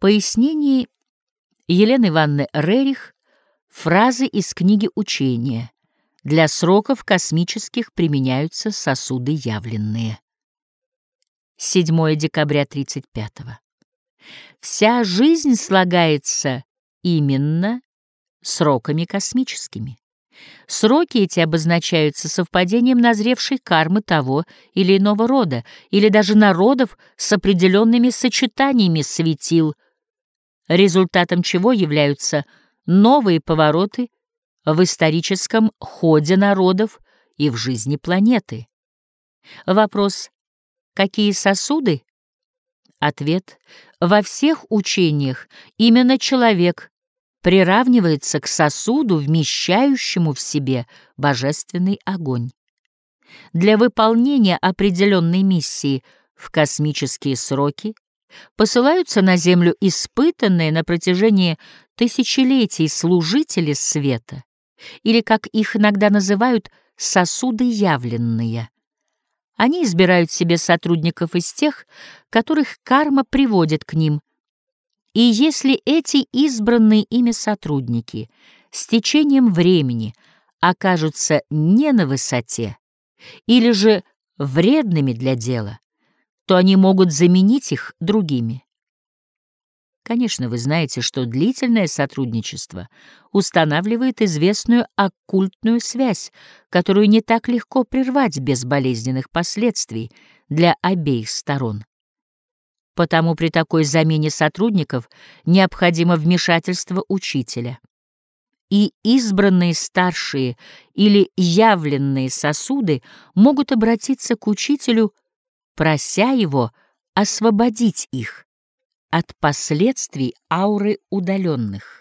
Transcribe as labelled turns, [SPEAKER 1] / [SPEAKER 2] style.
[SPEAKER 1] Пояснение Елены Ивановны Рерих фразы из книги «Учения». Для сроков космических применяются сосуды явленные. 7 декабря 35 -го. Вся жизнь слагается именно сроками космическими. Сроки эти обозначаются совпадением назревшей кармы того или иного рода, или даже народов с определенными сочетаниями светил, результатом чего являются новые повороты в историческом ходе народов и в жизни планеты. Вопрос «Какие сосуды?» Ответ «Во всех учениях именно человек приравнивается к сосуду, вмещающему в себе божественный огонь. Для выполнения определенной миссии в космические сроки посылаются на Землю испытанные на протяжении тысячелетий служители света, или, как их иногда называют, сосуды явленные. Они избирают себе сотрудников из тех, которых карма приводит к ним, и если эти избранные ими сотрудники с течением времени окажутся не на высоте или же вредными для дела, то они могут заменить их другими. Конечно, вы знаете, что длительное сотрудничество устанавливает известную оккультную связь, которую не так легко прервать без болезненных последствий для обеих сторон. Потому при такой замене сотрудников необходимо вмешательство учителя. И избранные старшие или явленные сосуды могут обратиться к учителю, прося его освободить их от последствий ауры удаленных.